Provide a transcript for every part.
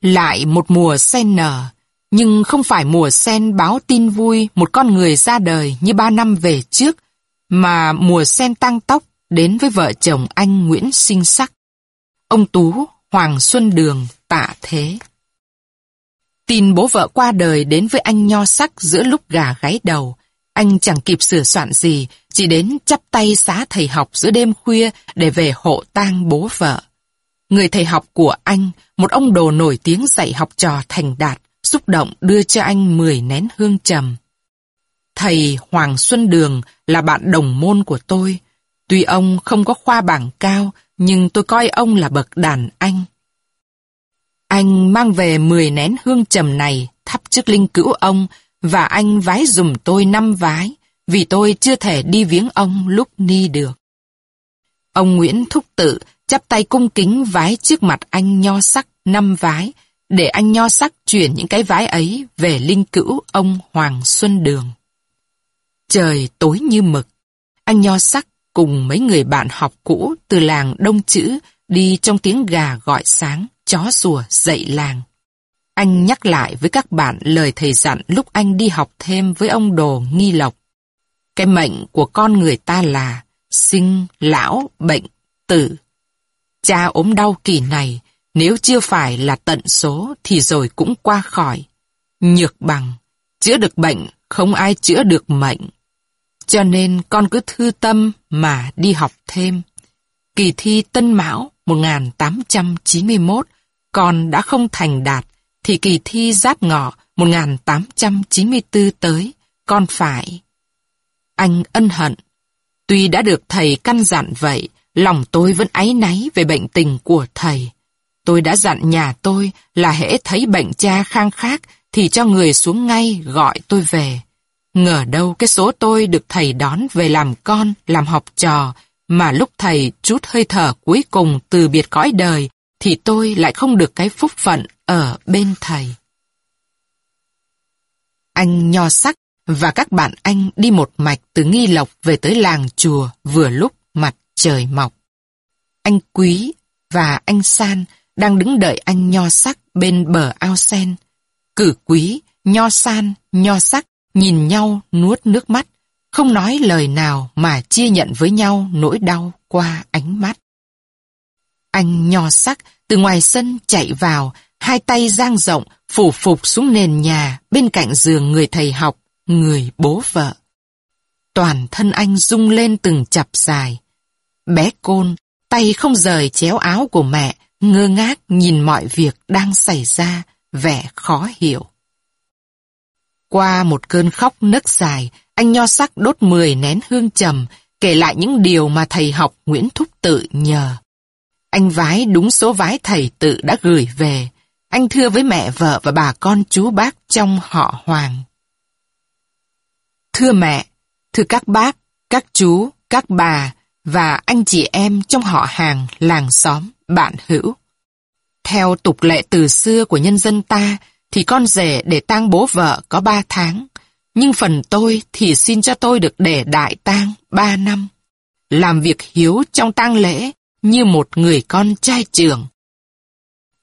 Lại một mùa sen nở, nhưng không phải mùa sen báo tin vui một con người ra đời như ba năm về trước, mà mùa sen tăng tóc đến với vợ chồng anh Nguyễn Sinh Sắc. Ông Tú, Hoàng Xuân Đường, tạ thế. Tin bố vợ qua đời đến với anh nho sắc giữa lúc gà gáy đầu. Anh chẳng kịp sửa soạn gì, chỉ đến chắp tay xá thầy học giữa đêm khuya để về hộ tang bố vợ. Người thầy học của anh, một ông đồ nổi tiếng dạy học trò thành đạt, xúc động đưa cho anh 10 nén hương trầm. Thầy Hoàng Xuân Đường là bạn đồng môn của tôi. Tuy ông không có khoa bảng cao, nhưng tôi coi ông là bậc đàn anh. Anh mang về 10 nén hương trầm này thắp trước linh cữu ông và anh vái dùm tôi năm vái vì tôi chưa thể đi viếng ông lúc ni được. Ông Nguyễn Thúc Tự chắp tay cung kính vái trước mặt anh nho sắc năm vái để anh nho sắc chuyển những cái vái ấy về linh cữu ông Hoàng Xuân Đường. Trời tối như mực, anh nho sắc cùng mấy người bạn học cũ từ làng Đông Chữ đi trong tiếng gà gọi sáng, chó sủa dậy làng. Anh nhắc lại với các bạn lời thầy dặn lúc anh đi học thêm với ông Đồ Nghi Lộc. Cái mệnh của con người ta là sinh, lão, bệnh, tử. Cha ốm đau kỳ này, nếu chưa phải là tận số thì rồi cũng qua khỏi. Nhược bằng, chữa được bệnh, không ai chữa được mệnh. Cho nên con cứ thư tâm mà đi học thêm. Kỳ thi Tân Mão 1891 con đã không thành đạt thì kỳ thi Giáp Ngọ 1894 tới con phải. Anh ân hận. Tuy đã được thầy căn dặn vậy, lòng tôi vẫn áy náy về bệnh tình của thầy. Tôi đã dặn nhà tôi là hễ thấy bệnh cha khang khác thì cho người xuống ngay gọi tôi về. Ngờ đâu cái số tôi được thầy đón về làm con, làm học trò, mà lúc thầy chút hơi thở cuối cùng từ biệt cõi đời, thì tôi lại không được cái phúc phận ở bên thầy. Anh nho sắc và các bạn anh đi một mạch từ Nghi Lộc về tới làng chùa vừa lúc mặt trời mọc. Anh Quý và anh San đang đứng đợi anh nho sắc bên bờ ao sen. Cử Quý, nho San, nho sắc nhìn nhau nuốt nước mắt, không nói lời nào mà chia nhận với nhau nỗi đau qua ánh mắt. Anh nho sắc từ ngoài sân chạy vào, hai tay giang rộng, phủ phục xuống nền nhà bên cạnh giường người thầy học, người bố vợ. Toàn thân anh rung lên từng chập dài. Bé Côn, tay không rời chéo áo của mẹ, ngơ ngác nhìn mọi việc đang xảy ra, vẻ khó hiểu. Qua một cơn khóc nấc dài, anh nho sắc đốt 10 nén hương trầm, kể lại những điều mà thầy học Nguyễn Thúc Tự nhờ. Anh vái đúng số vái thầy tự đã gửi về. Anh thưa với mẹ vợ và bà con chú bác trong họ Hoàng. Thưa mẹ, thưa các bác, các chú, các bà và anh chị em trong họ hàng, làng xóm, bạn hữu. Theo tục lệ từ xưa của nhân dân ta, thì con rể để tang bố vợ có ba tháng, nhưng phần tôi thì xin cho tôi được để đại tang ba năm. Làm việc hiếu trong tang lễ như một người con trai trưởng.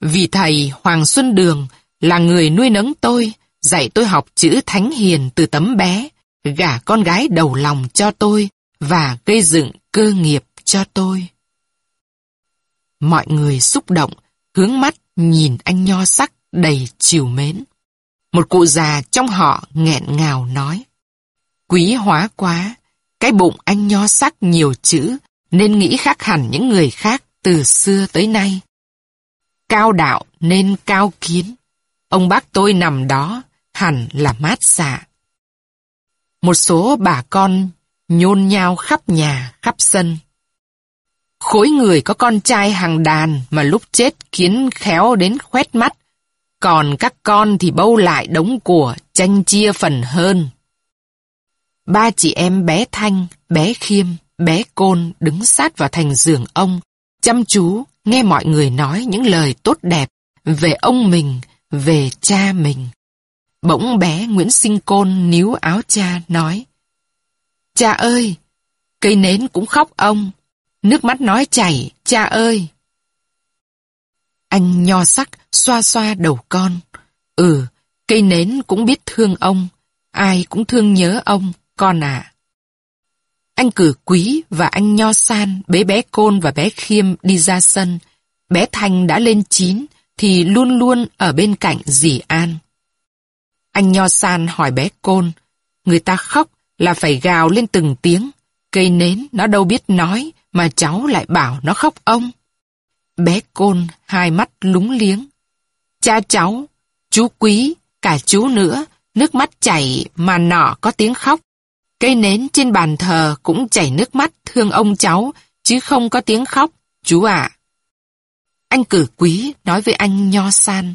Vì thầy Hoàng Xuân Đường là người nuôi nấng tôi, dạy tôi học chữ thánh hiền từ tấm bé, gả con gái đầu lòng cho tôi và gây dựng cơ nghiệp cho tôi. Mọi người xúc động, hướng mắt nhìn anh nho sắc đầy chiều mến. Một cụ già trong họ nghẹn ngào nói. Quý hóa quá, cái bụng anh nho sắc nhiều chữ, nên nghĩ khác hẳn những người khác từ xưa tới nay. Cao đạo nên cao kiến. Ông bác tôi nằm đó, hẳn là mát xạ. Một số bà con nhôn nhao khắp nhà, khắp sân. Khối người có con trai hàng đàn mà lúc chết kiến khéo đến khoét mắt, còn các con thì bâu lại đống của tranh chia phần hơn. Ba chị em bé Thanh, bé Khiêm, bé Côn đứng sát vào thành giường ông, chăm chú nghe mọi người nói những lời tốt đẹp về ông mình, về cha mình. Bỗng bé Nguyễn Sinh Côn níu áo cha nói Cha ơi, cây nến cũng khóc ông, nước mắt nói chảy, cha ơi. Anh nho sắc, xoa xoa đầu con. Ừ, cây nến cũng biết thương ông. Ai cũng thương nhớ ông, con à. Anh cử quý và anh nho san bế bé côn và bé khiêm đi ra sân. Bé Thanh đã lên chín thì luôn luôn ở bên cạnh dì An. Anh nho san hỏi bé côn, người ta khóc là phải gào lên từng tiếng. Cây nến nó đâu biết nói mà cháu lại bảo nó khóc ông. Bé Côn hai mắt lúng liếng. Cha cháu, chú Quý, cả chú nữa, nước mắt chảy mà nọ có tiếng khóc. Cây nến trên bàn thờ cũng chảy nước mắt thương ông cháu, chứ không có tiếng khóc, chú ạ. Anh cử quý nói với anh Nho San.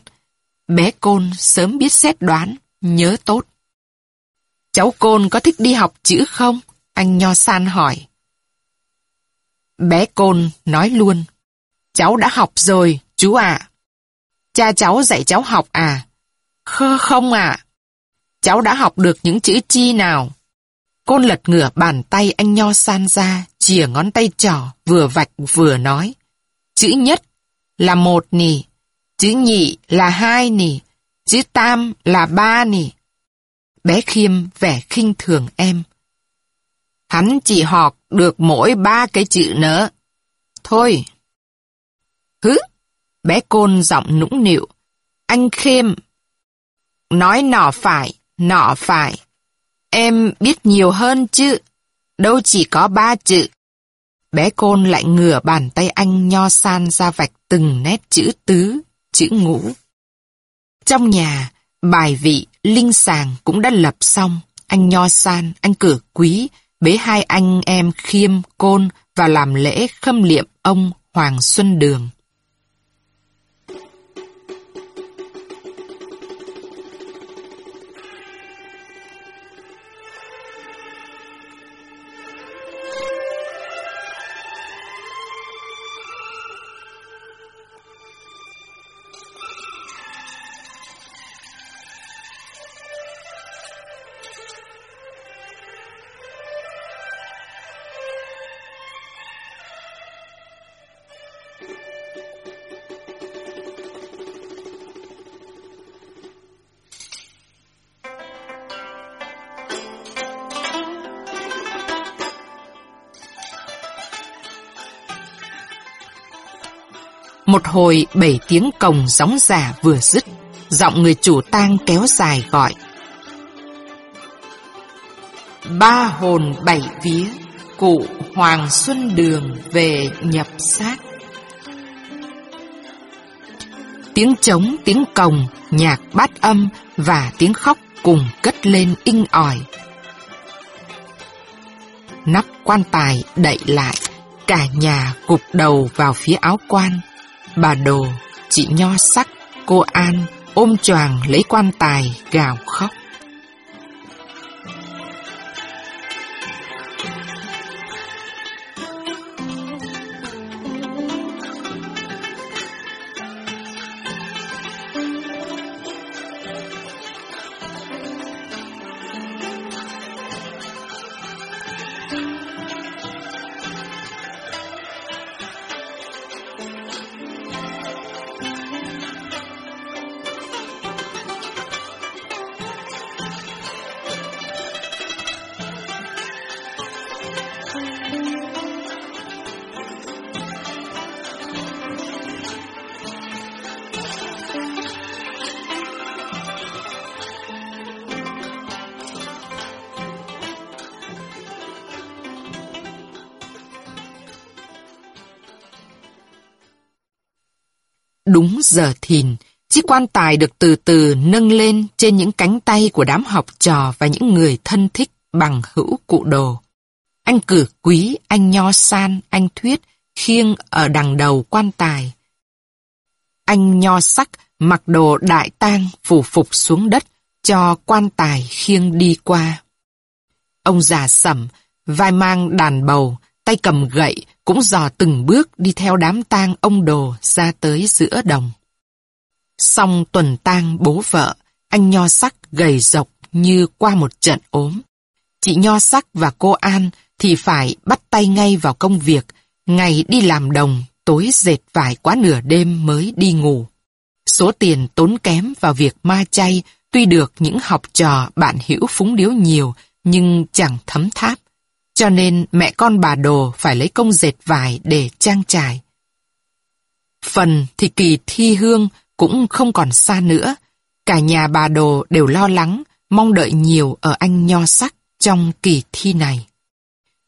Bé Côn sớm biết xét đoán, nhớ tốt. Cháu Côn có thích đi học chữ không? Anh Nho San hỏi. Bé Côn nói luôn. Cháu đã học rồi, chú ạ. Cha cháu dạy cháu học à? Khơ không ạ. Cháu đã học được những chữ chi nào? Côn lật ngửa bàn tay anh Nho San ra, chìa ngón tay trỏ, vừa vạch vừa nói. Chữ nhất là một nì, chữ nhị là hai nì, chữ tam là ba nì. Bé Khiêm vẻ khinh thường em. Hắn chỉ học được mỗi ba cái chữ nữa. Thôi. Hứ, bé Côn giọng nũng nịu. Anh Khiêm. Nói nọ phải, nọ phải. Em biết nhiều hơn chứ. Đâu chỉ có ba chữ. Bé Côn lại ngửa bàn tay anh nho san ra vạch từng nét chữ tứ, chữ ngũ. Trong nhà, bài vị, linh sàng cũng đã lập xong. Anh nho san, anh cử quý, bế hai anh em khiêm, côn và làm lễ khâm liệm ông Hoàng Xuân Đường. Một hồi bảy tiếng cồng gióng giả vừa dứt, giọng người chủ tang kéo dài gọi. Ba hồn bảy vía, cụ Hoàng Xuân Đường về nhập xác. Tiếng trống, tiếng cồng, nhạc bát âm và tiếng khóc cùng cất lên inh ỏi. Nắp quan tài đậy lại, cả nhà gục đầu vào phía áo quan. Bà Đồ, chị Nho Sắc, cô An ôm choàng lấy quan tài gào khóc. Giờ thìn, chiếc quan tài được từ từ nâng lên trên những cánh tay của đám học trò và những người thân thích bằng hữu cụ đồ. Anh cử quý, anh nho san, anh thuyết khiêng ở đằng đầu quan tài. Anh nho sắc mặc đồ đại tang phủ phục xuống đất cho quan tài khiêng đi qua. Ông già sẩm, vai mang đàn bầu, tay cầm gậy, cũng dò từng bước đi theo đám tang ông đồ ra tới giữa đồng. Xong tuần tang bố vợ, anh nho sắc gầy rộc như qua một trận ốm. Chị nho sắc và cô An thì phải bắt tay ngay vào công việc, ngày đi làm đồng, tối dệt vải quá nửa đêm mới đi ngủ. Số tiền tốn kém vào việc ma chay tuy được những học trò bạn hữu phúng điếu nhiều nhưng chẳng thấm tháp. Cho nên mẹ con bà Đồ phải lấy công dệt vải để trang trải. Phần thì kỳ thi hương cũng không còn xa nữa. Cả nhà bà Đồ đều lo lắng, mong đợi nhiều ở anh Nho Sắc trong kỳ thi này.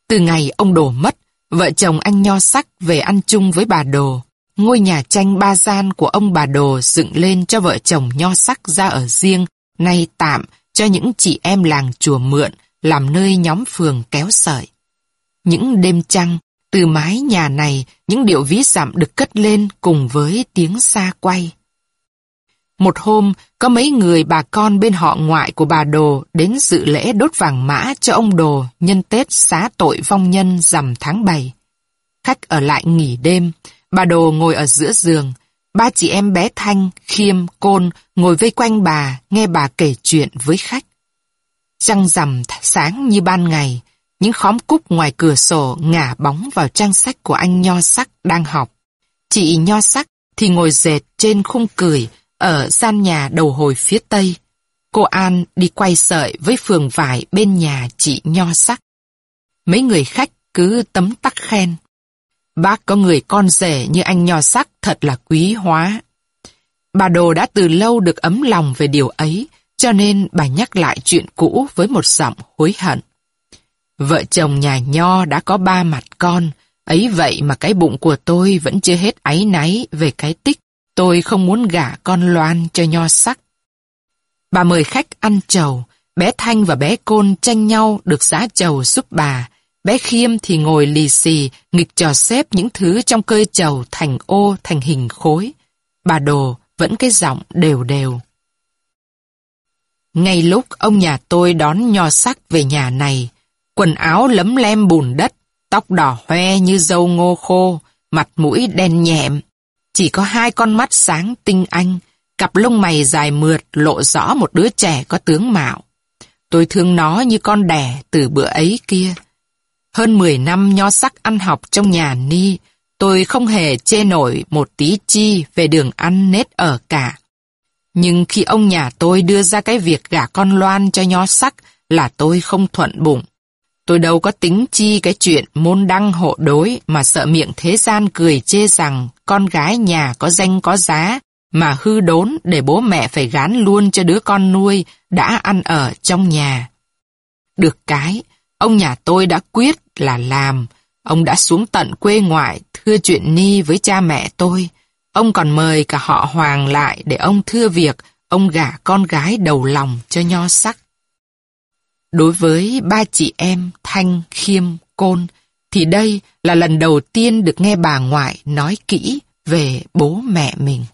Từ ngày ông Đồ mất, vợ chồng anh Nho Sắc về ăn chung với bà Đồ. Ngôi nhà tranh ba gian của ông bà Đồ dựng lên cho vợ chồng Nho Sắc ra ở riêng, nay tạm cho những chị em làng chùa mượn, làm nơi nhóm phường kéo sợi. Những đêm trăng, từ mái nhà này, những điệu ví dặm được cất lên cùng với tiếng xa quay. Một hôm, có mấy người bà con bên họ ngoại của bà Đồ đến dự lễ đốt vàng mã cho ông Đồ nhân Tết xá tội vong nhân rằm tháng 7. Khách ở lại nghỉ đêm, bà Đồ ngồi ở giữa giường, ba chị em bé Thanh, Khiêm, Côn ngồi vây quanh bà nghe bà kể chuyện với khách. Trăng rằm sáng như ban ngày, những khóm cúc ngoài cửa sổ ngả bóng vào trang sách của anh Nho Sắc đang học. Chị Nho Sắc thì ngồi dệt trên khung cười ở gian nhà đầu hồi phía tây. Cô An đi quay sợi với phường vải bên nhà chị Nho Sắc. Mấy người khách cứ tấm tắc khen. Bác có người con rể như anh Nho Sắc thật là quý hóa. Bà Đồ đã từ lâu được ấm lòng về điều ấy, cho nên bà nhắc lại chuyện cũ với một giọng hối hận. Vợ chồng nhà Nho đã có ba mặt con, ấy vậy mà cái bụng của tôi vẫn chưa hết áy náy về cái tích. Tôi không muốn gả con Loan cho Nho sắc. Bà mời khách ăn trầu, bé Thanh và bé Côn tranh nhau được giá trầu giúp bà. Bé Khiêm thì ngồi lì xì, nghịch trò xếp những thứ trong cơi trầu thành ô thành hình khối. Bà Đồ vẫn cái giọng đều đều. Ngay lúc ông nhà tôi đón nho sắc về nhà này, quần áo lấm lem bùn đất, tóc đỏ hoe như dâu ngô khô, mặt mũi đen nhẹm. Chỉ có hai con mắt sáng tinh anh, cặp lông mày dài mượt lộ rõ một đứa trẻ có tướng mạo. Tôi thương nó như con đẻ từ bữa ấy kia. Hơn 10 năm nho sắc ăn học trong nhà Ni, tôi không hề chê nổi một tí chi về đường ăn nết ở cả. Nhưng khi ông nhà tôi đưa ra cái việc gả con Loan cho nho sắc là tôi không thuận bụng. Tôi đâu có tính chi cái chuyện môn đăng hộ đối mà sợ miệng thế gian cười chê rằng con gái nhà có danh có giá mà hư đốn để bố mẹ phải gán luôn cho đứa con nuôi đã ăn ở trong nhà. Được cái, ông nhà tôi đã quyết là làm. Ông đã xuống tận quê ngoại thưa chuyện Ni với cha mẹ tôi. Ông còn mời cả họ Hoàng lại để ông thưa việc ông gả con gái đầu lòng cho nho sắc. Đối với ba chị em Thanh, Khiêm, Côn, thì đây là lần đầu tiên được nghe bà ngoại nói kỹ về bố mẹ mình.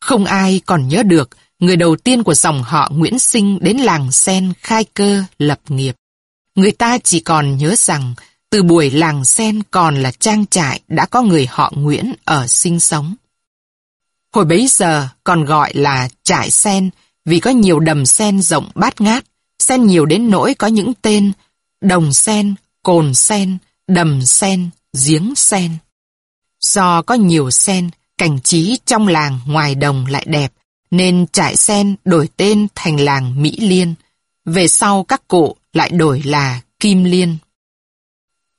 Không ai còn nhớ được người đầu tiên của dòng họ Nguyễn Sinh đến làng Sen khai cơ lập nghiệp. Người ta chỉ còn nhớ rằng từ buổi làng Sen còn là trang trại đã có người họ Nguyễn ở sinh sống. Hồi bấy giờ còn gọi là trại sen vì có nhiều đầm sen rộng bát ngát, sen nhiều đến nỗi có những tên đồng sen, cồn sen, đầm sen, giếng sen. Do có nhiều sen, cảnh trí trong làng ngoài đồng lại đẹp, nên trại sen đổi tên thành làng Mỹ Liên. Về sau các cụ lại đổi là Kim Liên.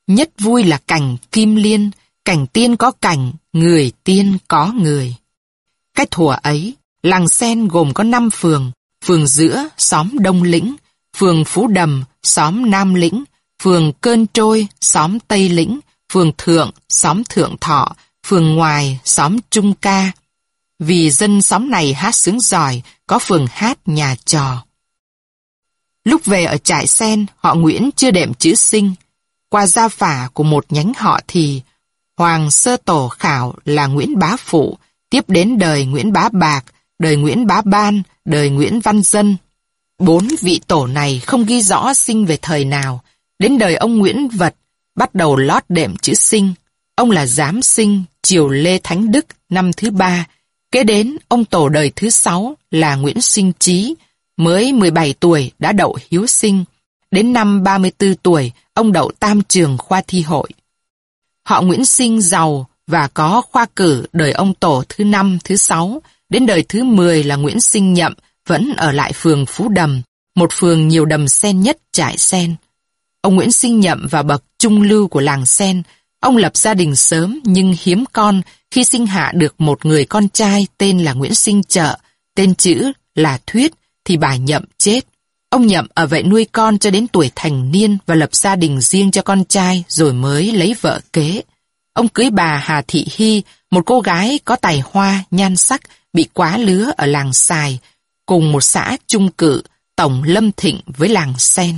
Nhất vui là cảnh Kim Liên, cảnh tiên có cảnh, người tiên có người. Cái thùa ấy, Làng Sen gồm có 5 phường, phường giữa, xóm Đông Lĩnh, phường Phú Đầm, xóm Nam Lĩnh, phường Cơn Trôi, xóm Tây Lĩnh, phường Thượng, xóm Thượng Thọ, phường Ngoài, xóm Trung Ca. Vì dân xóm này hát sướng giỏi, có phường hát nhà trò. Lúc về ở trại sen, họ Nguyễn chưa đệm chữ sinh. Qua gia phả của một nhánh họ thì, Hoàng Sơ Tổ Khảo là Nguyễn Bá Phụ, tiếp đến đời Nguyễn Bá Bạc, đời Nguyễn Bá Ban, đời Nguyễn Văn Dân. Bốn vị tổ này không ghi rõ sinh về thời nào. Đến đời ông Nguyễn Vật, bắt đầu lót đệm chữ sinh. Ông là giám sinh, triều Lê Thánh Đức, năm thứ ba. Kế đến, ông tổ đời thứ sáu là Nguyễn Sinh Trí, mới 17 tuổi đã đậu hiếu sinh. Đến năm 34 tuổi, ông đậu tam trường khoa thi hội. Họ Nguyễn Sinh giàu và có khoa cử đời ông tổ thứ năm, thứ sáu, đến đời thứ 10 là Nguyễn Sinh Nhậm vẫn ở lại phường Phú Đầm, một phường nhiều đầm sen nhất trải sen. Ông Nguyễn Sinh Nhậm và bậc trung lưu của làng sen, ông lập gia đình sớm nhưng hiếm con khi sinh hạ được một người con trai tên là Nguyễn Sinh Trợ, tên chữ là Thuyết, thì bà Nhậm chết. Ông Nhậm ở vậy nuôi con cho đến tuổi thành niên và lập gia đình riêng cho con trai rồi mới lấy vợ kế. Ông cưới bà Hà Thị Hy, một cô gái có tài hoa, nhan sắc, bị quá lứa ở làng Sài, cùng một xã trung cự, tổng lâm thịnh với làng Sen.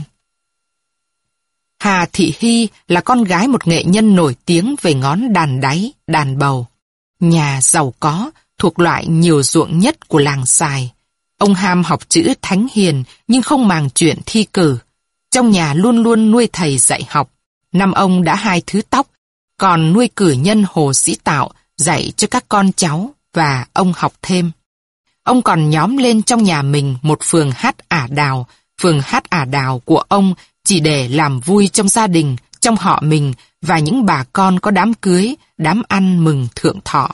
Hà Thị Hy là con gái một nghệ nhân nổi tiếng về ngón đàn đáy, đàn bầu. Nhà giàu có, thuộc loại nhiều ruộng nhất của làng Sài. Ông ham học chữ thánh hiền nhưng không màng chuyện thi cử. Trong nhà luôn luôn nuôi thầy dạy học. Năm ông đã hai thứ tóc, còn nuôi cử nhân Hồ Sĩ Tạo dạy cho các con cháu và ông học thêm. Ông còn nhóm lên trong nhà mình một phường hát ả đào, phường hát ả đào của ông chỉ để làm vui trong gia đình, trong họ mình và những bà con có đám cưới, đám ăn mừng thượng thọ.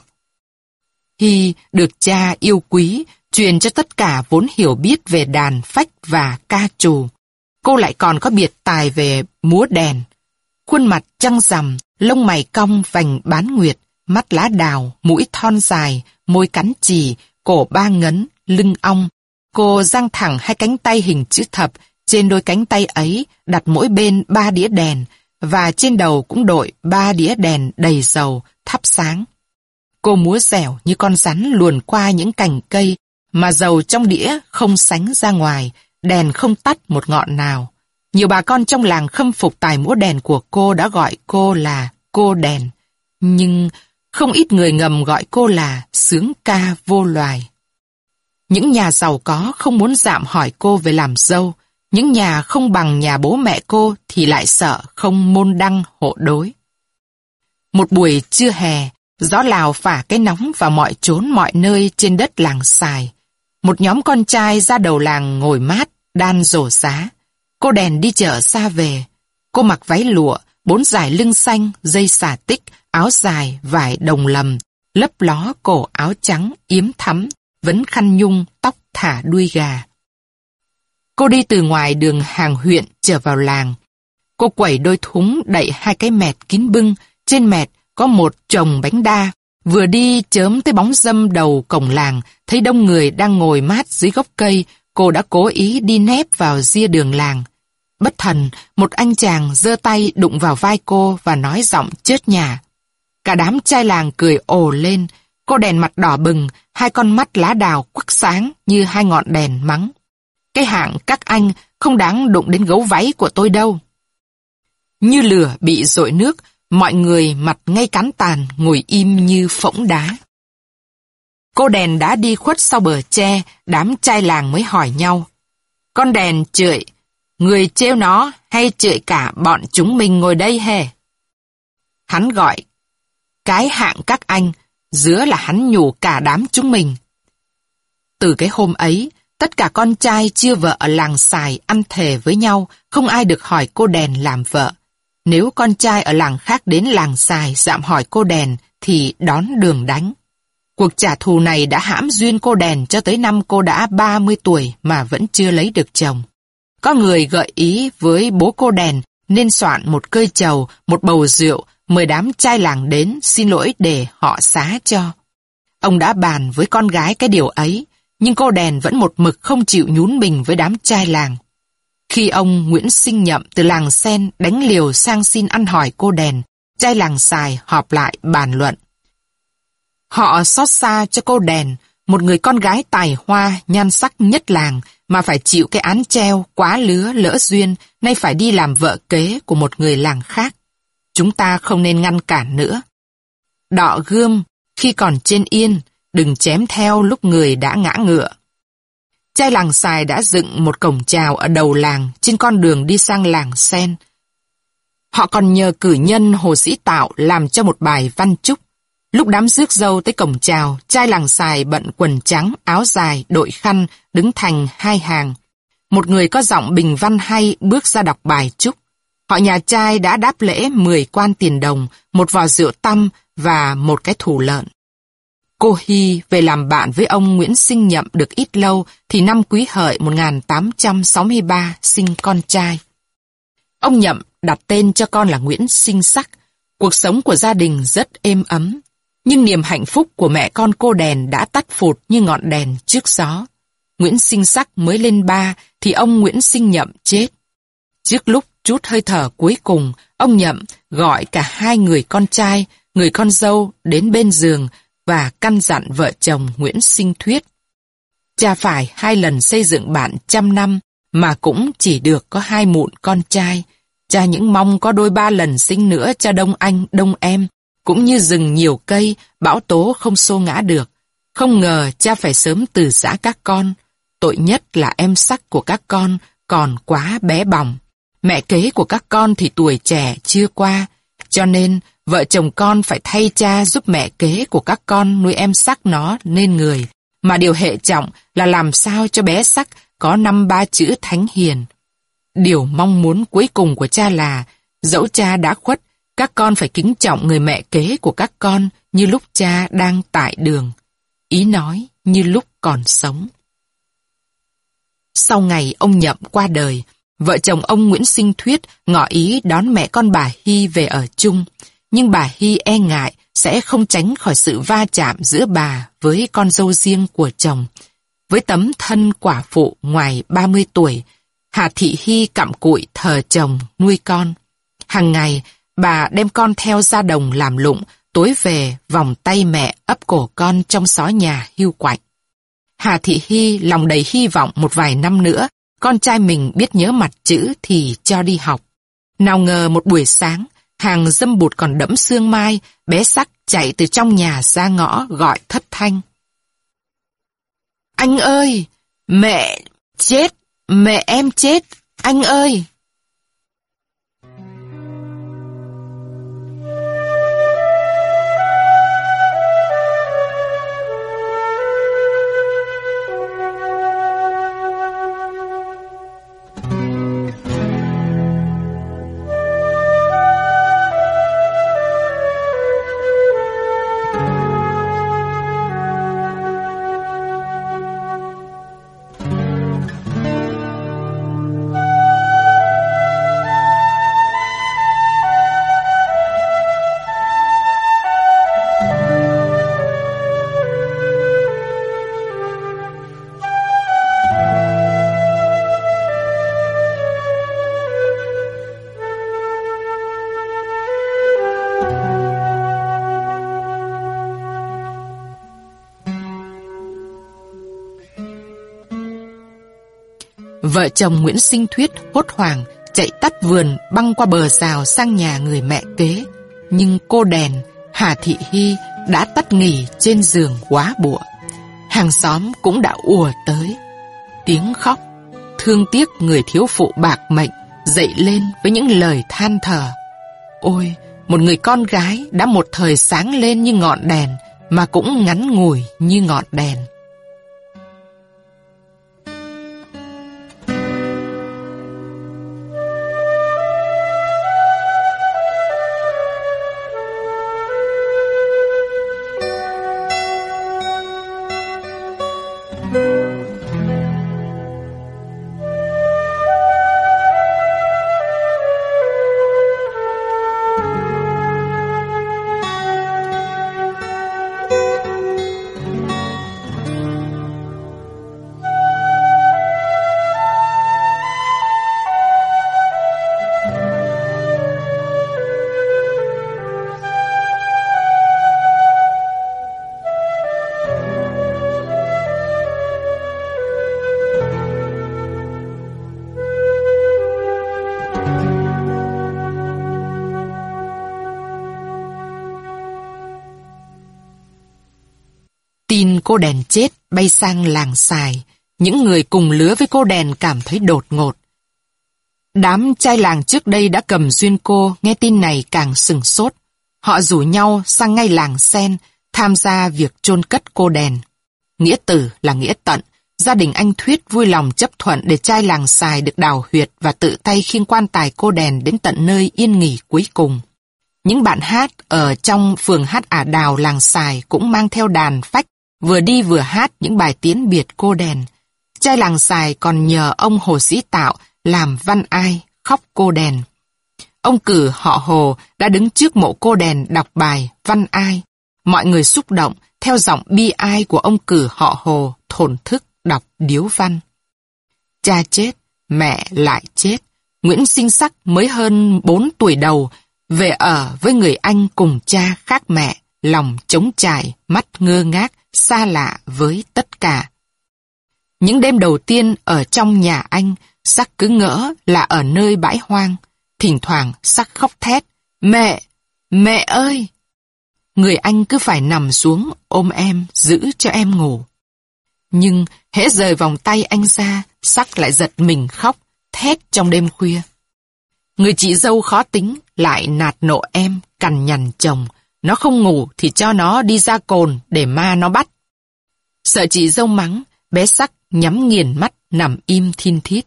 Hy được cha yêu quý, truyền cho tất cả vốn hiểu biết về đàn phách và ca trù. Cô lại còn có biệt tài về múa đèn. Khuôn mặt trăng rằm, lông mày cong vành bán nguyệt, mắt lá đào, mũi thon dài, môi cắn chì, cổ ba ngấn, lưng ong. Cô giang thẳng hai cánh tay hình chữ thập, trên đôi cánh tay ấy đặt mỗi bên ba đĩa đèn, và trên đầu cũng đội ba đĩa đèn đầy dầu, thắp sáng. Cô múa dẻo như con rắn luồn qua những cành cây, mà dầu trong đĩa không sánh ra ngoài, đèn không tắt một ngọn nào. Nhiều bà con trong làng khâm phục tài múa đèn của cô đã gọi cô là cô đèn. Nhưng không ít người ngầm gọi cô là sướng ca vô loài. Những nhà giàu có không muốn dạm hỏi cô về làm dâu, những nhà không bằng nhà bố mẹ cô thì lại sợ không môn đăng hộ đối. Một buổi trưa hè, gió lào phả cái nóng vào mọi chốn mọi nơi trên đất làng xài. Một nhóm con trai ra đầu làng ngồi mát, đan rổ xá Cô đèn đi chợ xa về. Cô mặc váy lụa, bốn dải lưng xanh, dây xà tích, áo dài, vải đồng lầm, lấp ló cổ áo trắng, yếm thắm, vấn khăn nhung, tóc thả đuôi gà. Cô đi từ ngoài đường hàng huyện trở vào làng. Cô quẩy đôi thúng đậy hai cái mẹt kín bưng, trên mẹt có một chồng bánh đa. Vừa đi chớm tới bóng dâm đầu cổng làng, thấy đông người đang ngồi mát dưới gốc cây, cô đã cố ý đi nép vào ria đường làng. Bất thần, một anh chàng giơ tay đụng vào vai cô và nói giọng chết nhà. Cả đám trai làng cười ồ lên, cô đèn mặt đỏ bừng, hai con mắt lá đào quắc sáng như hai ngọn đèn mắng. Cái hạng các anh không đáng đụng đến gấu váy của tôi đâu. Như lửa bị dội nước, mọi người mặt ngay cắn tàn, ngồi im như phỗng đá. Cô đèn đã đi khuất sau bờ tre, đám trai làng mới hỏi nhau. Con đèn chửi, người trêu nó hay chửi cả bọn chúng mình ngồi đây hề? Hắn gọi, cái hạng các anh, dứa là hắn nhủ cả đám chúng mình. Từ cái hôm ấy, tất cả con trai chưa vợ ở làng xài ăn thề với nhau, không ai được hỏi cô đèn làm vợ. Nếu con trai ở làng khác đến làng xài dạm hỏi cô đèn, thì đón đường đánh. Cuộc trả thù này đã hãm duyên cô đèn cho tới năm cô đã 30 tuổi mà vẫn chưa lấy được chồng. Có người gợi ý với bố cô đèn nên soạn một cơi trầu, một bầu rượu, mời đám trai làng đến xin lỗi để họ xá cho. Ông đã bàn với con gái cái điều ấy, nhưng cô đèn vẫn một mực không chịu nhún mình với đám trai làng. Khi ông Nguyễn Sinh Nhậm từ làng Sen đánh liều sang xin ăn hỏi cô đèn, trai làng xài họp lại bàn luận. Họ xót xa cho cô đèn, một người con gái tài hoa, nhan sắc nhất làng, mà phải chịu cái án treo, quá lứa, lỡ duyên, nay phải đi làm vợ kế của một người làng khác. Chúng ta không nên ngăn cản nữa. Đọ gươm, khi còn trên yên, đừng chém theo lúc người đã ngã ngựa. Trai làng xài đã dựng một cổng chào ở đầu làng trên con đường đi sang làng sen. Họ còn nhờ cử nhân Hồ Sĩ Tạo làm cho một bài văn chúc. Lúc đám rước dâu tới cổng chào, trai làng xài bận quần trắng, áo dài, đội khăn, đứng thành hai hàng. Một người có giọng bình văn hay bước ra đọc bài chúc. Họ nhà trai đã đáp lễ 10 quan tiền đồng, một vò rượu tăm và một cái thủ lợn. Cô Hy về làm bạn với ông Nguyễn Sinh Nhậm được ít lâu thì năm Quý Hợi 1863 sinh con trai. Ông Nhậm đặt tên cho con là Nguyễn Sinh Sắc. Cuộc sống của gia đình rất êm ấm. Nhưng niềm hạnh phúc của mẹ con cô đèn đã tắt phụt như ngọn đèn trước gió. Nguyễn Sinh Sắc mới lên ba thì ông Nguyễn Sinh Nhậm chết. Trước lúc chút hơi thở cuối cùng, ông Nhậm gọi cả hai người con trai, người con dâu đến bên giường và căn dặn vợ chồng Nguyễn Sinh Thuyết. Cha phải hai lần xây dựng bạn trăm năm mà cũng chỉ được có hai mụn con trai. Cha những mong có đôi ba lần sinh nữa cha đông anh, đông em, cũng như rừng nhiều cây, bão tố không xô ngã được. Không ngờ cha phải sớm từ giã các con. Tội nhất là em sắc của các con còn quá bé bỏng. Mẹ kế của các con thì tuổi trẻ chưa qua, cho nên vợ chồng con phải thay cha giúp mẹ kế của các con nuôi em sắc nó nên người. Mà điều hệ trọng là làm sao cho bé sắc có năm ba chữ thánh hiền. Điều mong muốn cuối cùng của cha là, dẫu cha đã khuất, các con phải kính trọng người mẹ kế của các con như lúc cha đang tại đường. Ý nói như lúc còn sống. Sau ngày ông Nhậm qua đời, vợ chồng ông Nguyễn Sinh Thuyết ngỏ ý đón mẹ con bà Hy về ở chung. Nhưng bà Hy e ngại sẽ không tránh khỏi sự va chạm giữa bà với con dâu riêng của chồng. Với tấm thân quả phụ ngoài 30 tuổi, Hà Thị Hy cặm cụi thờ chồng nuôi con. Hàng ngày, bà đem con theo ra đồng làm lụng, tối về vòng tay mẹ ấp cổ con trong xó nhà hưu quạnh. Hà Thị Hy lòng đầy hy vọng một vài năm nữa, con trai mình biết nhớ mặt chữ thì cho đi học. Nào ngờ một buổi sáng, hàng dâm bụt còn đẫm sương mai, bé sắc chạy từ trong nhà ra ngõ gọi thất thanh. Anh ơi, mẹ chết, mẹ em chết, anh ơi. Vợ chồng Nguyễn Sinh Thuyết hốt hoảng chạy tắt vườn băng qua bờ rào sang nhà người mẹ kế. Nhưng cô đèn, Hà Thị Hy đã tắt nghỉ trên giường quá bụa. Hàng xóm cũng đã ùa tới. Tiếng khóc, thương tiếc người thiếu phụ bạc mệnh dậy lên với những lời than thở. Ôi, một người con gái đã một thời sáng lên như ngọn đèn mà cũng ngắn ngủi như ngọn đèn. Cô đèn chết bay sang làng xài. Những người cùng lứa với cô đèn cảm thấy đột ngột. Đám trai làng trước đây đã cầm duyên cô, nghe tin này càng sừng sốt. Họ rủ nhau sang ngay làng sen, tham gia việc chôn cất cô đèn. Nghĩa tử là nghĩa tận, Gia đình anh Thuyết vui lòng chấp thuận để trai làng xài được đào huyệt và tự tay khiêng quan tài cô đèn đến tận nơi yên nghỉ cuối cùng. Những bạn hát ở trong phường hát ả đào làng xài cũng mang theo đàn phách, vừa đi vừa hát những bài tiến biệt cô đèn. Trai làng xài còn nhờ ông Hồ Sĩ Tạo làm văn ai, khóc cô đèn. Ông cử họ Hồ đã đứng trước mộ cô đèn đọc bài văn ai. Mọi người xúc động theo giọng bi ai của ông cử họ Hồ thổn thức đọc điếu văn. Cha chết, mẹ lại chết. Nguyễn Sinh Sắc mới hơn 4 tuổi đầu, về ở với người anh cùng cha khác mẹ, lòng trống trải, mắt ngơ ngác, xa lạ với tất cả. Những đêm đầu tiên ở trong nhà anh, Sắc cứ ngỡ là ở nơi bãi hoang. Thỉnh thoảng Sắc khóc thét, mẹ, mẹ ơi! Người anh cứ phải nằm xuống ôm em, giữ cho em ngủ. Nhưng hễ rời vòng tay anh ra, Sắc lại giật mình khóc, thét trong đêm khuya. Người chị dâu khó tính, lại nạt nộ em, cằn nhằn chồng. Nó không ngủ thì cho nó đi ra cồn để ma nó bắt. Sợ chị dâu mắng, bé sắc nhắm nghiền mắt nằm im thiên thít.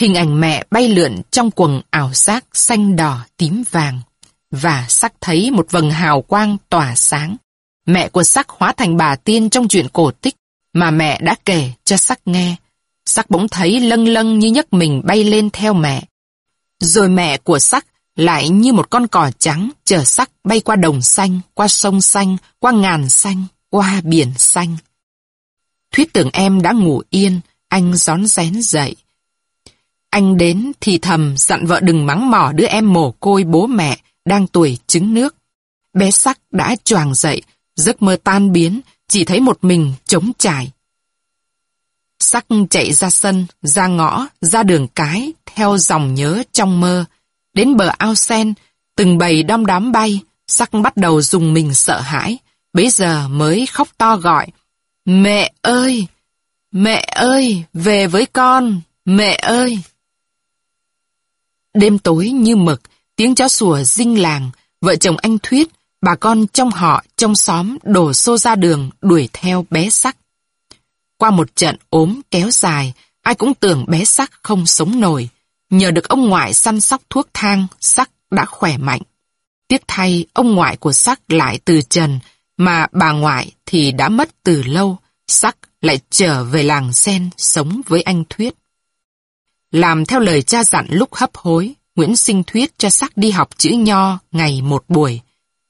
Hình ảnh mẹ bay lượn trong quần ảo giác xanh đỏ tím vàng. Và sắc thấy một vầng hào quang tỏa sáng. Mẹ của sắc hóa thành bà tiên trong chuyện cổ tích mà mẹ đã kể cho sắc nghe. Sắc bỗng thấy lâng lâng như nhấc mình bay lên theo mẹ. Rồi mẹ của sắc lại như một con cò trắng chở sắc bay qua đồng xanh, qua sông xanh, qua ngàn xanh, qua biển xanh. Thuyết tưởng em đã ngủ yên, anh gión rén dậy. Anh đến thì thầm dặn vợ đừng mắng mỏ đứa em mồ côi bố mẹ đang tuổi trứng nước. Bé sắc đã choàng dậy, giấc mơ tan biến, chỉ thấy một mình trống trải. Sắc chạy ra sân, ra ngõ, ra đường cái, theo dòng nhớ trong mơ. Đến bờ ao sen, từng bầy đom đóm bay, sắc bắt đầu dùng mình sợ hãi. Bấy giờ mới khóc to gọi, Mẹ ơi! Mẹ ơi! Về với con! Mẹ ơi! Đêm tối như mực, tiếng chó sủa rinh làng, vợ chồng anh Thuyết, bà con trong họ, trong xóm đổ xô ra đường đuổi theo bé sắc. Qua một trận ốm kéo dài, ai cũng tưởng bé sắc không sống nổi. Nhờ được ông ngoại săn sóc thuốc thang, sắc đã khỏe mạnh. Tiếc thay, ông ngoại của sắc lại từ trần, mà bà ngoại thì đã mất từ lâu, sắc lại trở về làng sen sống với anh Thuyết. Làm theo lời cha dặn lúc hấp hối, Nguyễn Sinh Thuyết cho sắc đi học chữ nho ngày một buổi.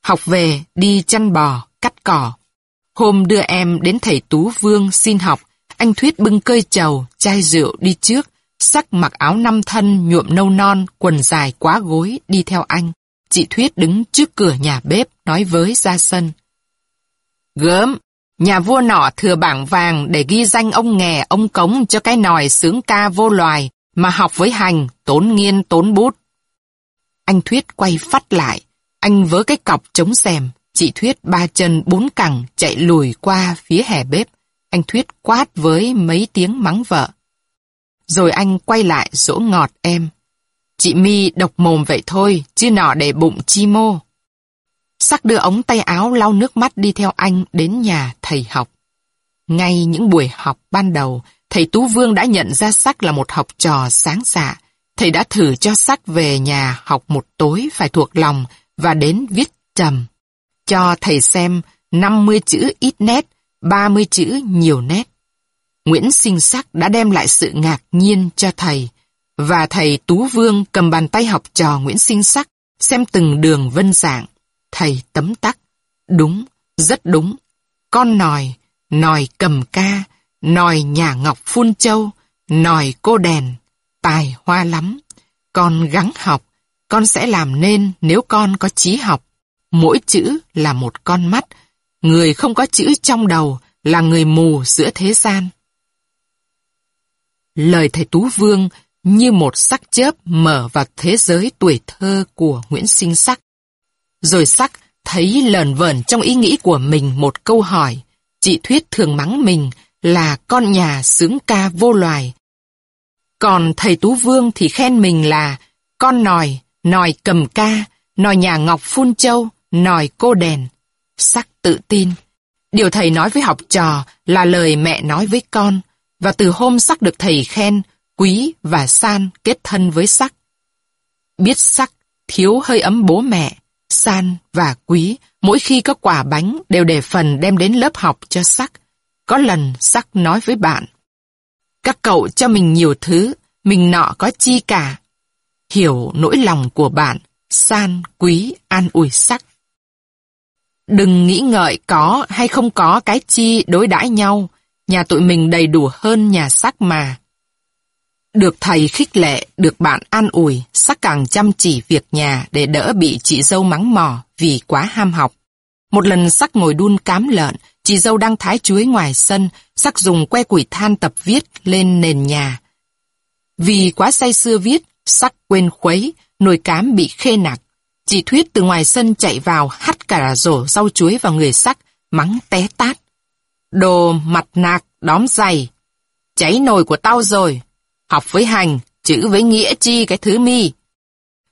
Học về đi chăn bò, cắt cỏ. Hôm đưa em đến thầy Tú Vương xin học, anh Thuyết bưng cơi trầu, chai rượu đi trước, sắc mặc áo năm thân nhuộm nâu non, quần dài quá gối đi theo anh. Chị Thuyết đứng trước cửa nhà bếp nói với ra sân. Gớm, nhà vua nọ thừa bảng vàng để ghi danh ông nghè ông cống cho cái nòi sướng ca vô loài, mà học với hành, tốn nghiên tốn bút. Anh Thuyết quay phát lại, anh vớ cái cọc chống xèm chị Thuyết ba chân bốn cẳng chạy lùi qua phía hè bếp. Anh Thuyết quát với mấy tiếng mắng vợ. Rồi anh quay lại dỗ ngọt em. Chị mi độc mồm vậy thôi, chứ nọ để bụng chi mô. Sắc đưa ống tay áo lau nước mắt đi theo anh đến nhà thầy học. Ngay những buổi học ban đầu, thầy Tú Vương đã nhận ra Sắc là một học trò sáng dạ. Thầy đã thử cho Sắc về nhà học một tối phải thuộc lòng và đến viết trầm. Cho thầy xem 50 chữ ít nét, 30 chữ nhiều nét. Nguyễn Sinh Sắc đã đem lại sự ngạc nhiên cho thầy, và thầy Tú Vương cầm bàn tay học trò Nguyễn Sinh Sắc, xem từng đường vân dạng. Thầy tấm tắc, đúng, rất đúng. Con nòi, nòi cầm ca, nòi nhà ngọc phun châu, nòi cô đèn, tài hoa lắm. Con gắng học, con sẽ làm nên nếu con có trí học. Mỗi chữ là một con mắt, người không có chữ trong đầu là người mù giữa thế gian. Lời thầy Tú Vương như một sắc chớp mở vào thế giới tuổi thơ của Nguyễn Sinh Sắc. Rồi Sắc thấy lờn vờn trong ý nghĩ của mình một câu hỏi. Chị Thuyết thường mắng mình là con nhà sướng ca vô loài. Còn thầy Tú Vương thì khen mình là con nòi, nòi cầm ca, nòi nhà ngọc phun châu, nòi cô đèn. Sắc tự tin. Điều thầy nói với học trò là lời mẹ nói với con. Và từ hôm sắc được thầy khen, quý và san kết thân với sắc. Biết sắc, thiếu hơi ấm bố mẹ, san và quý, mỗi khi có quả bánh đều để phần đem đến lớp học cho sắc. Có lần sắc nói với bạn, các cậu cho mình nhiều thứ, mình nọ có chi cả. Hiểu nỗi lòng của bạn, san, quý, an ủi sắc. Đừng nghĩ ngợi có hay không có cái chi đối đãi nhau, nhà tụi mình đầy đủ hơn nhà sắc mà. Được thầy khích lệ, được bạn an ủi, sắc càng chăm chỉ việc nhà để đỡ bị chị dâu mắng mỏ vì quá ham học. Một lần sắc ngồi đun cám lợn, chị dâu đang thái chuối ngoài sân, sắc dùng que củi than tập viết lên nền nhà. Vì quá say sưa viết, sắc quên khuấy, nồi cám bị khê nặc. Chị Thuyết từ ngoài sân chạy vào hắt cả rổ rau chuối vào người sắc, mắng té tát. Đồ mặt nạc, đóm dày. Cháy nồi của tao rồi. Học với hành, chữ với nghĩa chi cái thứ mi.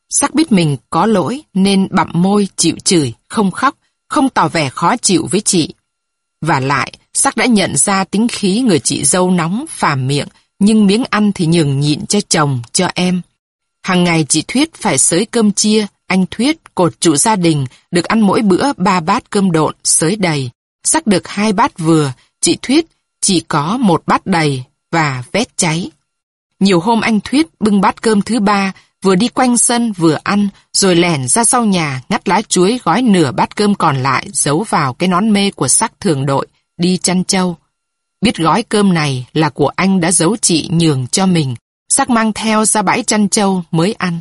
Sắc biết mình có lỗi nên bặm môi chịu chửi, không khóc, không tỏ vẻ khó chịu với chị. Và lại, Sắc đã nhận ra tính khí người chị dâu nóng, phàm miệng, nhưng miếng ăn thì nhường nhịn cho chồng, cho em. Hàng ngày chị Thuyết phải sới cơm chia, anh Thuyết, cột trụ gia đình, được ăn mỗi bữa ba bát cơm độn, sới đầy. Sắc được hai bát vừa, chị Thuyết chỉ có một bát đầy và vét cháy. Nhiều hôm anh Thuyết bưng bát cơm thứ ba, vừa đi quanh sân vừa ăn, rồi lẻn ra sau nhà ngắt lá chuối gói nửa bát cơm còn lại giấu vào cái nón mê của sắc thường đội, đi chăn trâu. Biết gói cơm này là của anh đã giấu chị nhường cho mình, sắc mang theo ra bãi chăn trâu mới ăn.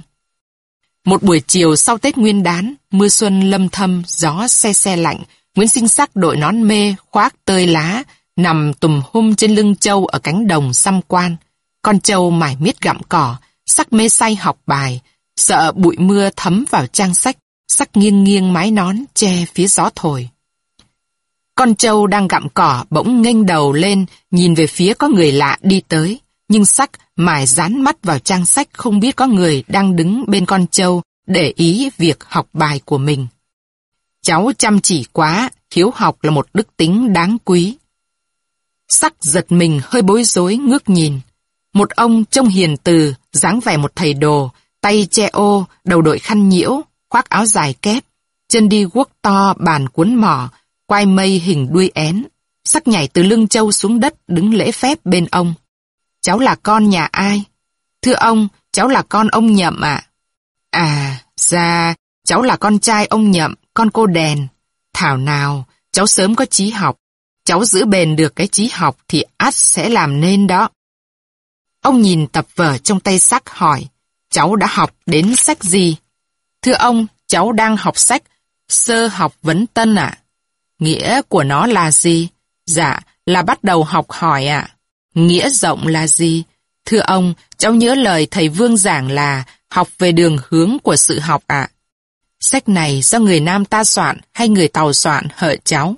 Một buổi chiều sau Tết Nguyên đán, mưa xuân lâm thâm, gió xe xe lạnh, Nguyễn Sinh Sắc đội nón mê, khoác tơi lá, nằm tùm hum trên lưng châu ở cánh đồng xăm quan. Con trâu mải miết gặm cỏ, sắc mê say học bài, sợ bụi mưa thấm vào trang sách, sắc nghiêng nghiêng mái nón che phía gió thổi. Con trâu đang gặm cỏ bỗng nghênh đầu lên, nhìn về phía có người lạ đi tới, nhưng sắc mải dán mắt vào trang sách không biết có người đang đứng bên con trâu để ý việc học bài của mình. Cháu chăm chỉ quá, hiếu học là một đức tính đáng quý. Sắc giật mình hơi bối rối ngước nhìn. Một ông trông hiền từ, dáng vẻ một thầy đồ, tay che ô, đầu đội khăn nhiễu, khoác áo dài kép, chân đi guốc to bàn cuốn mỏ, quai mây hình đuôi én. Sắc nhảy từ lưng châu xuống đất đứng lễ phép bên ông. Cháu là con nhà ai? Thưa ông, cháu là con ông Nhậm ạ. À. à, ra, cháu là con trai ông Nhậm, con cô đèn. Thảo nào, cháu sớm có trí học. Cháu giữ bền được cái trí học thì ắt sẽ làm nên đó. Ông nhìn tập vở trong tay sắc hỏi, cháu đã học đến sách gì? Thưa ông, cháu đang học sách sơ học vấn tân ạ. Nghĩa của nó là gì? Dạ, là bắt đầu học hỏi ạ. Nghĩa rộng là gì? Thưa ông, cháu nhớ lời thầy Vương giảng là học về đường hướng của sự học ạ. Sách này do người Nam ta soạn hay người Tàu soạn hở cháu?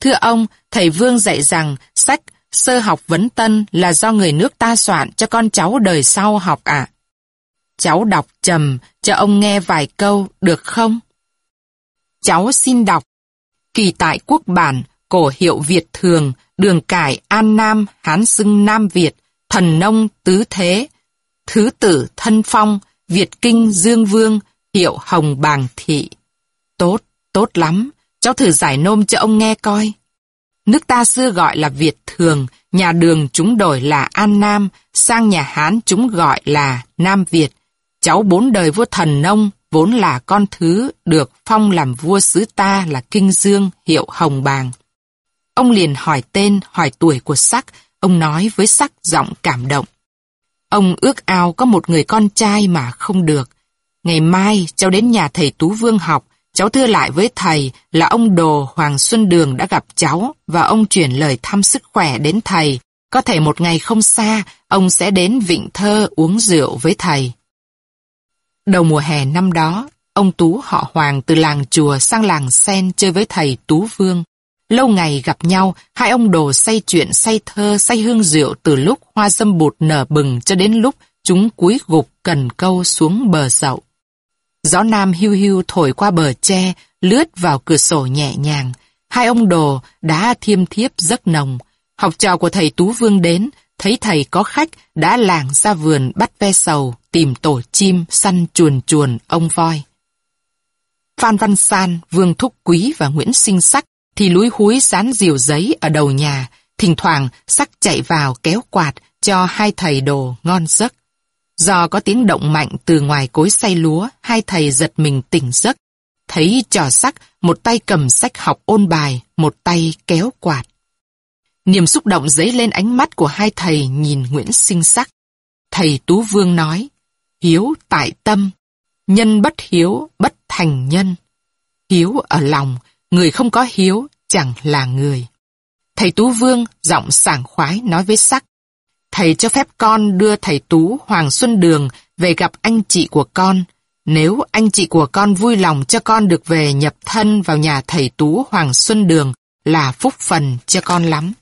Thưa ông, thầy Vương dạy rằng sách sơ học vấn tân là do người nước ta soạn cho con cháu đời sau học ạ. Cháu đọc trầm cho ông nghe vài câu được không? Cháu xin đọc. Kỳ tại quốc bản, cổ hiệu Việt thường, đường cải An Nam, Hán xưng Nam Việt, thần nông tứ thế, thứ tử thân phong, Việt kinh Dương Vương, hiệu Hồng Bàng Thị. Tốt, tốt lắm, cháu thử giải nôm cho ông nghe coi. Nước ta xưa gọi là Việt Thường, nhà đường chúng đổi là An Nam, sang nhà Hán chúng gọi là Nam Việt. Cháu bốn đời vua thần nông, vốn là con thứ được phong làm vua xứ ta là Kinh Dương, hiệu Hồng Bàng. Ông liền hỏi tên, hỏi tuổi của sắc, ông nói với sắc giọng cảm động. Ông ước ao có một người con trai mà không được. Ngày mai cháu đến nhà thầy Tú Vương học, cháu thưa lại với thầy là ông Đồ Hoàng Xuân Đường đã gặp cháu và ông chuyển lời thăm sức khỏe đến thầy. Có thể một ngày không xa, ông sẽ đến Vịnh Thơ uống rượu với thầy. Đầu mùa hè năm đó, ông Tú họ Hoàng từ làng chùa sang làng sen chơi với thầy Tú Vương. Lâu ngày gặp nhau, hai ông đồ say chuyện, say thơ, say hương rượu từ lúc hoa dâm bụt nở bừng cho đến lúc chúng cúi gục cần câu xuống bờ dậu. Gió nam hưu hưu thổi qua bờ tre, lướt vào cửa sổ nhẹ nhàng. Hai ông đồ đã thiêm thiếp giấc nồng. Học trò của thầy Tú Vương đến, thấy thầy có khách đã làng ra vườn bắt ve sầu, tìm tổ chim, săn chuồn chuồn, ông voi. Phan Văn San, Vương Thúc Quý và Nguyễn Sinh Sắc thì lúi húi dán diều giấy ở đầu nhà, thỉnh thoảng Sắc chạy vào kéo quạt cho hai thầy đồ ngon giấc. Do có tiếng động mạnh từ ngoài cối xay lúa, hai thầy giật mình tỉnh giấc. Thấy trò sắc, một tay cầm sách học ôn bài, một tay kéo quạt. Niềm xúc động dấy lên ánh mắt của hai thầy nhìn Nguyễn Sinh Sắc. Thầy Tú Vương nói, hiếu tại tâm, nhân bất hiếu bất thành nhân. Hiếu ở lòng, người không có hiếu chẳng là người. Thầy Tú Vương giọng sảng khoái nói với Sắc, thầy cho phép con đưa thầy Tú Hoàng Xuân Đường về gặp anh chị của con. Nếu anh chị của con vui lòng cho con được về nhập thân vào nhà thầy Tú Hoàng Xuân Đường là phúc phần cho con lắm.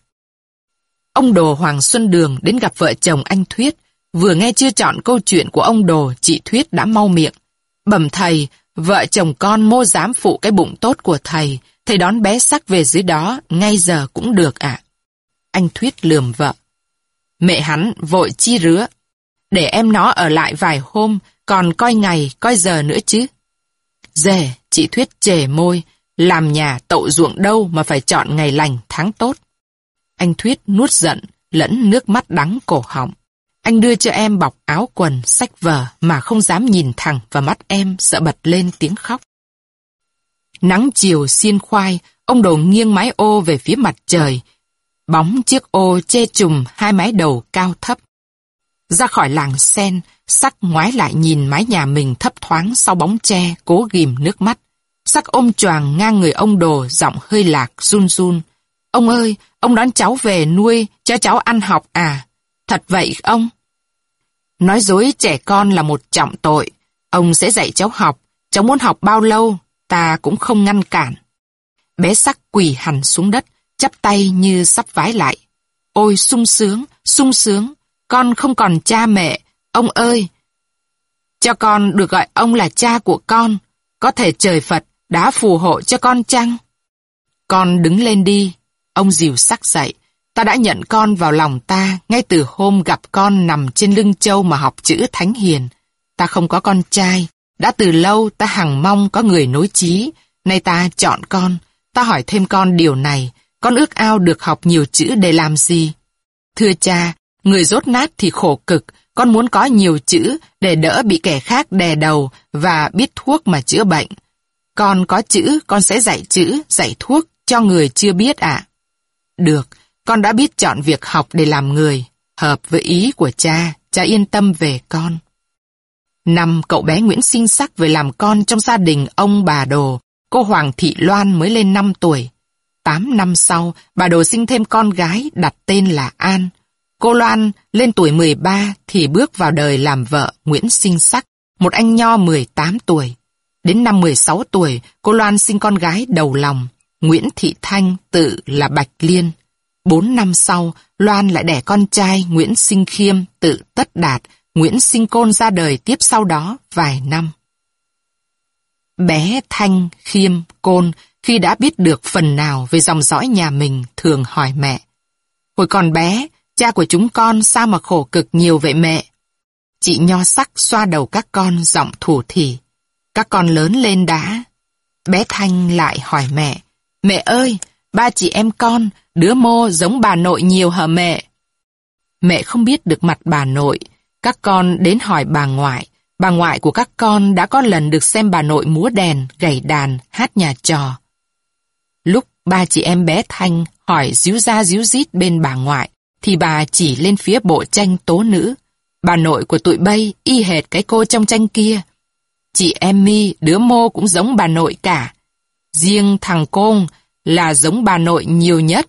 Ông Đồ Hoàng Xuân Đường đến gặp vợ chồng anh Thuyết, vừa nghe chưa chọn câu chuyện của ông Đồ, chị Thuyết đã mau miệng. Bẩm thầy, vợ chồng con mô dám phụ cái bụng tốt của thầy, thầy đón bé sắc về dưới đó, ngay giờ cũng được ạ. Anh Thuyết lườm vợ. Mẹ hắn vội chi rứa. Để em nó ở lại vài hôm, còn coi ngày, coi giờ nữa chứ. dề chị Thuyết chề môi, làm nhà tậu ruộng đâu mà phải chọn ngày lành, tháng tốt. Anh Thuyết nuốt giận, lẫn nước mắt đắng cổ họng. Anh đưa cho em bọc áo quần, sách vở mà không dám nhìn thẳng vào mắt em, sợ bật lên tiếng khóc. Nắng chiều xiên khoai, ông đồ nghiêng mái ô về phía mặt trời. Bóng chiếc ô che trùm hai mái đầu cao thấp. Ra khỏi làng sen, sắc ngoái lại nhìn mái nhà mình thấp thoáng sau bóng tre, cố ghim nước mắt. Sắc ôm choàng ngang người ông đồ, giọng hơi lạc, run run. Ông ơi, ông đón cháu về nuôi, cho cháu ăn học à? Thật vậy ông? Nói dối trẻ con là một trọng tội. Ông sẽ dạy cháu học. Cháu muốn học bao lâu, ta cũng không ngăn cản. Bé sắc quỳ hẳn xuống đất, chắp tay như sắp vái lại. Ôi sung sướng, sung sướng, con không còn cha mẹ, ông ơi. Cho con được gọi ông là cha của con, có thể trời Phật đã phù hộ cho con chăng? Con đứng lên đi, ông dìu sắc dậy. Ta đã nhận con vào lòng ta ngay từ hôm gặp con nằm trên lưng châu mà học chữ Thánh Hiền. Ta không có con trai, đã từ lâu ta hằng mong có người nối chí, nay ta chọn con, ta hỏi thêm con điều này, con ước ao được học nhiều chữ để làm gì? Thưa cha, người rốt nát thì khổ cực, con muốn có nhiều chữ để đỡ bị kẻ khác đè đầu và biết thuốc mà chữa bệnh. Con có chữ, con sẽ dạy chữ, dạy thuốc cho người chưa biết ạ. Được, con đã biết chọn việc học để làm người, hợp với ý của cha, cha yên tâm về con. Năm cậu bé Nguyễn sinh sắc về làm con trong gia đình ông bà Đồ, cô Hoàng Thị Loan mới lên 5 tuổi. Tám năm sau, bà Đồ sinh thêm con gái đặt tên là An. Cô Loan lên tuổi 13 thì bước vào đời làm vợ Nguyễn sinh sắc, một anh nho 18 tuổi. Đến năm 16 tuổi, cô Loan sinh con gái đầu lòng, Nguyễn Thị Thanh tự là Bạch Liên. Bốn năm sau, Loan lại đẻ con trai Nguyễn Sinh Khiêm tự tất đạt, Nguyễn Sinh Côn ra đời tiếp sau đó vài năm. Bé Thanh, Khiêm, Côn khi đã biết được phần nào về dòng dõi nhà mình thường hỏi mẹ. Hồi còn bé, cha của chúng con sao mà khổ cực nhiều vậy mẹ? Chị nho sắc xoa đầu các con giọng thủ thỉ. Các con lớn lên đã. Bé Thanh lại hỏi mẹ. Mẹ ơi, ba chị em con, đứa mô giống bà nội nhiều hả mẹ? Mẹ không biết được mặt bà nội, các con đến hỏi bà ngoại. Bà ngoại của các con đã có lần được xem bà nội múa đèn, gảy đàn, hát nhà trò. Ba chị em bé Thanh hỏi díu ra díu dít bên bà ngoại, thì bà chỉ lên phía bộ tranh tố nữ. Bà nội của tụi bay y hệt cái cô trong tranh kia. Chị em mi đứa mô cũng giống bà nội cả. Riêng thằng Côn là giống bà nội nhiều nhất.